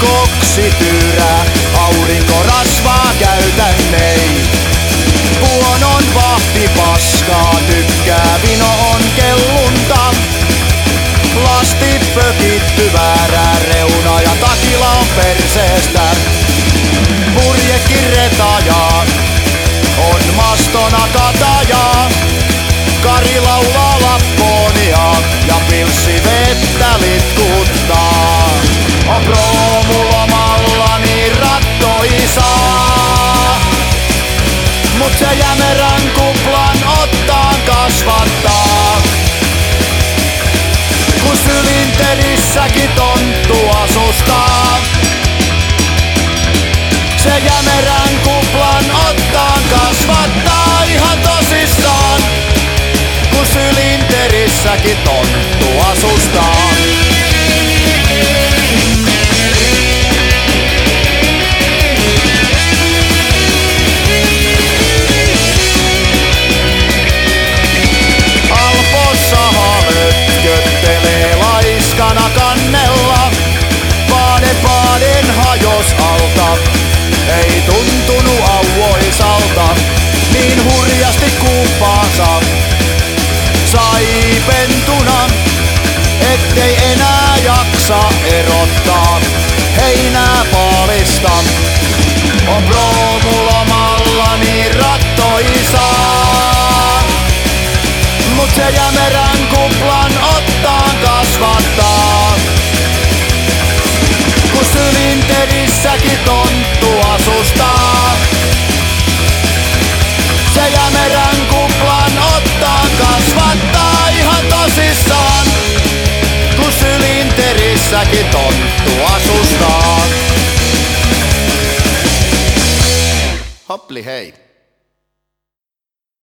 Koksi tyrä. Aurinko rasvaa käytän ei. Puonon vahti paskaa tykkää, vino on kellunta. Lasti pökitty väärää reuna ja takila on perseestä. Purjekin retajaa, on mastona kataja, Kari laulaa lapponia ja pilsi vettä litkuttaa. säkin tonttu asustaa. Se jämerän kuplan ottaa kasvattaa ihan tosissaan, kun sylinterissäkin tonttu. Jaksa erottaa heinää paalista. On proomulomalla niin rattoisaa, mut se jämerän kuplan ottaa kasvattaa. Kun sylinterissäkin tonttu sylinterissäkin tonttu asustaa. Hopli hei.